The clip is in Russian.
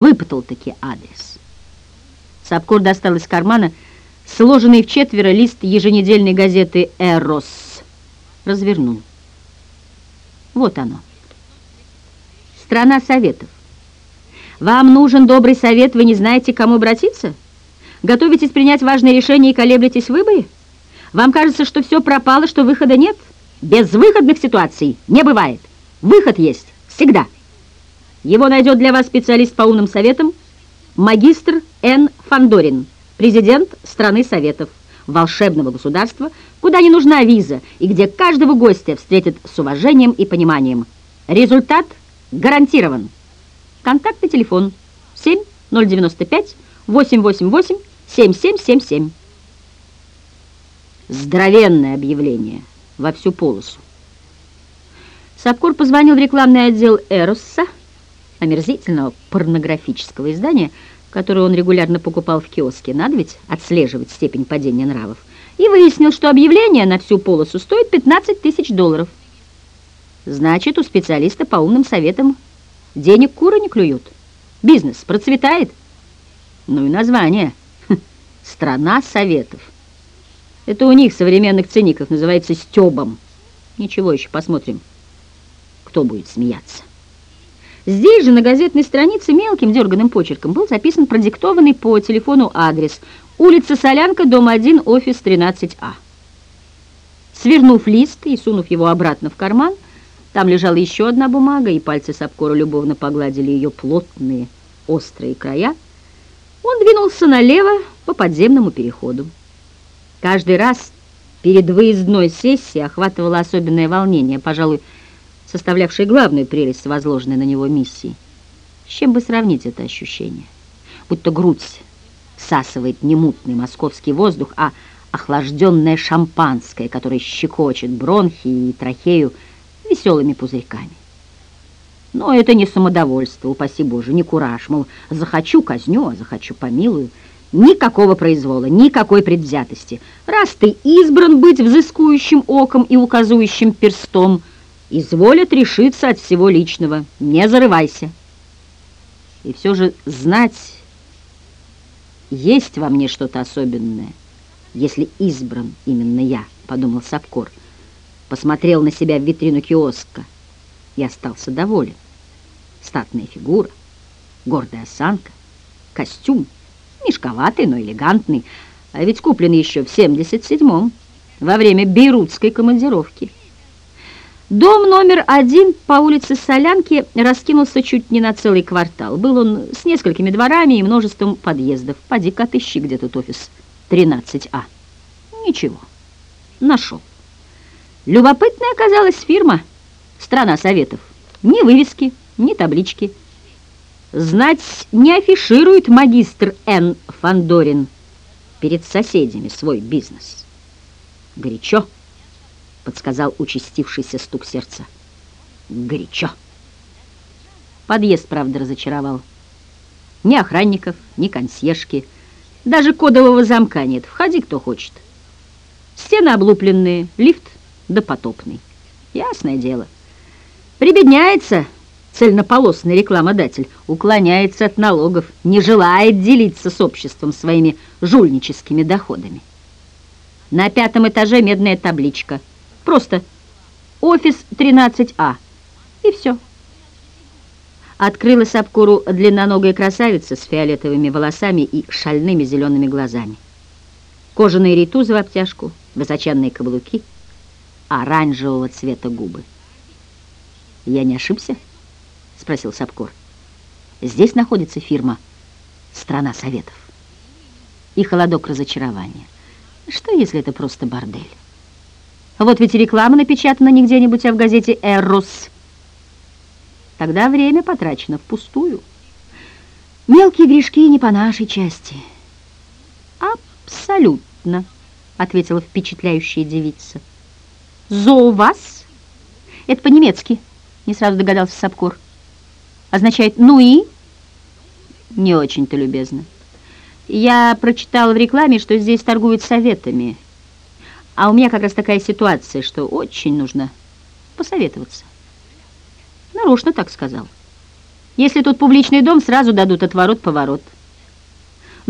выпытал-таки адрес. Сапкор достал из кармана сложенный в четверо лист еженедельной газеты «Эрос». Развернул. Вот оно. Страна советов. Вам нужен добрый совет, вы не знаете, к кому обратиться? Готовитесь принять важное решение и колеблетесь в выборе? Вам кажется, что все пропало, что выхода нет? Безвыходных ситуаций не бывает. Выход есть всегда. Его найдет для вас специалист по умным советам, магистр Н. Фандорин, президент страны Советов, волшебного государства, куда не нужна виза и где каждого гостя встретят с уважением и пониманием. Результат гарантирован. Контактный телефон 7095 888 7777. Здоровенное объявление во всю полосу. Сапкор позвонил в рекламный отдел «Эросса», омерзительного порнографического издания, которое он регулярно покупал в киоске, надо ведь отслеживать степень падения нравов, и выяснил, что объявление на всю полосу стоит 15 тысяч долларов. Значит, у специалиста по умным советам денег куры не клюют. Бизнес процветает. Ну и название. «Страна советов». Это у них, современных циников, называется стёбом. Ничего еще, посмотрим, кто будет смеяться. Здесь же на газетной странице мелким дерганым почерком был записан продиктованный по телефону адрес улица Солянка, дом 1, офис 13А. Свернув лист и сунув его обратно в карман, там лежала еще одна бумага, и пальцы Сапкора любовно погладили ее плотные острые края, он двинулся налево по подземному переходу. Каждый раз перед выездной сессией охватывало особенное волнение, пожалуй, составлявшей главную прелесть возложенной на него миссии. С чем бы сравнить это ощущение? Будто грудь всасывает не мутный московский воздух, а охлажденное шампанское, которое щекочет бронхи и трахею веселыми пузырьками. Но это не самодовольство, упаси Боже, не кураж, мол, захочу казню, а захочу помилую. Никакого произвола, никакой предвзятости. Раз ты избран быть взыскующим оком и указующим перстом – изволят решиться от всего личного. Не зарывайся. И все же знать, есть во мне что-то особенное, если избран именно я, подумал Сапкор. Посмотрел на себя в витрину киоска и остался доволен. Статная фигура, гордая осанка, костюм, мешковатый, но элегантный, а ведь куплен еще в 77-м, во время бейрутской командировки. Дом номер один по улице Солянки раскинулся чуть не на целый квартал. Был он с несколькими дворами и множеством подъездов. Поди-ка отыщи, где тут офис 13А. Ничего, нашел. Любопытная оказалась фирма «Страна Советов». Ни вывески, ни таблички. Знать не афиширует магистр Н. Фандорин перед соседями свой бизнес. Горячо подсказал участившийся стук сердца. Горячо. Подъезд, правда, разочаровал. Ни охранников, ни консьержки, даже кодового замка нет. Входи, кто хочет. Стены облупленные, лифт допотопный. Ясное дело. Прибедняется цельнополосный рекламодатель, уклоняется от налогов, не желает делиться с обществом своими жульническими доходами. На пятом этаже медная табличка – Просто офис 13А. И все. Открылась обкуру длинноногая красавица с фиолетовыми волосами и шальными зелеными глазами. Кожаные ритузы в обтяжку, высоченные каблуки, оранжевого цвета губы. «Я не ошибся?» — спросил Сапкор. «Здесь находится фирма «Страна Советов». И холодок разочарования. Что, если это просто бордель? Вот ведь реклама напечатана не где-нибудь, а в газете «Эрос». Тогда время потрачено впустую. Мелкие грешки не по нашей части. Абсолютно, ответила впечатляющая девица. Зо вас? Это по-немецки, не сразу догадался Сапкор. Означает «ну и?» Не очень-то любезно. Я прочитала в рекламе, что здесь торгуют советами – а у меня как раз такая ситуация, что очень нужно посоветоваться. Нарочно так сказал. Если тут публичный дом, сразу дадут отворот-поворот.